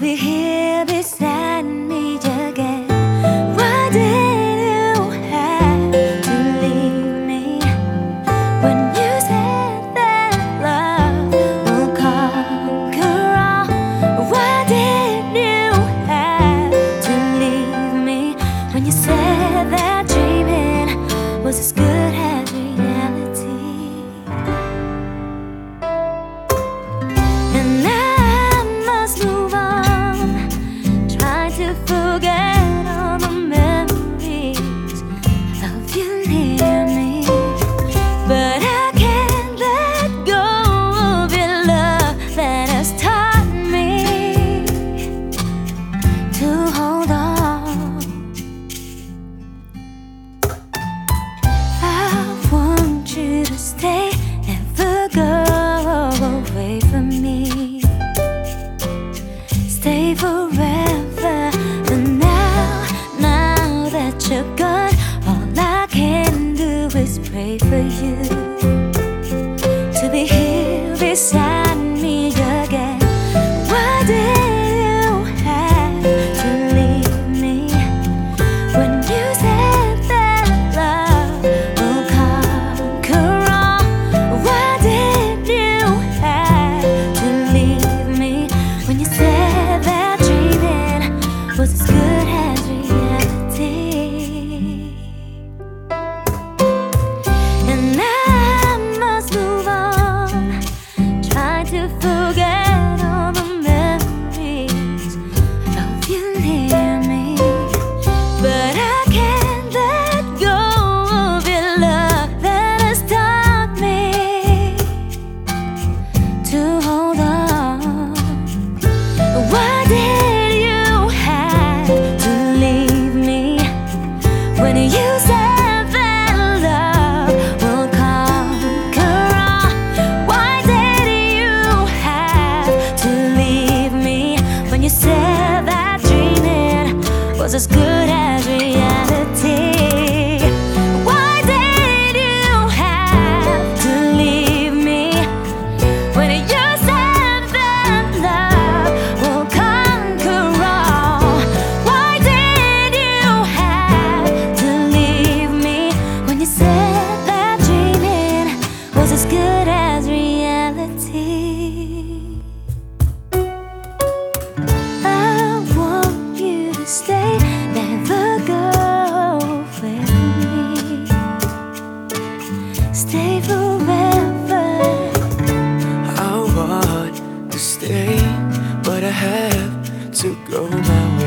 be here. forever. But now, now that you're gone, all I can do is pray for you. have to go my way.